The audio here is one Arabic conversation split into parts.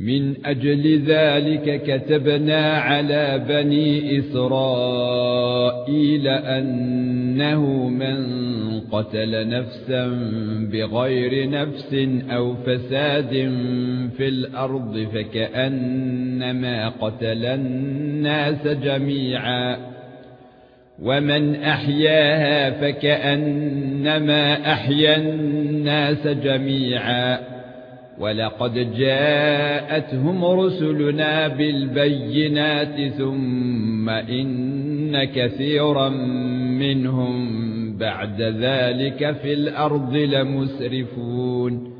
من أجل ذلك كتبنا على بني إسرائيل أنه من قتل نفسا بغير نفس أو فساد في الأرض فكأنما قتل الناس جميعا ومن أحياها فكأنما أحيا الناس جميعا ولقد جاءتهم رسلنا بالبينات ثم إن كثيرا منهم بعد ذلك في الأرض لمسرفون.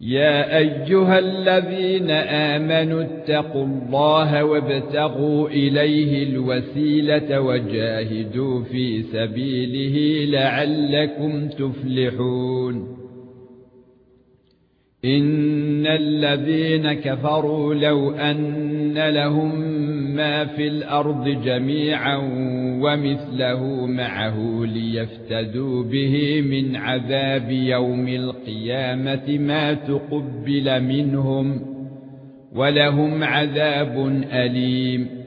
يا أيها الذين آمنوا اتقوا الله وابتغوا إليه الوسيلة وجاهدوا في سبيله لعلكم تفلحون. إن الذين كفروا لو أن لهم ما في الأرض جميعا ومثله معه ليفتدوا به من عذاب يوم القيامه ما تقبل منهم ولهم عذاب اليم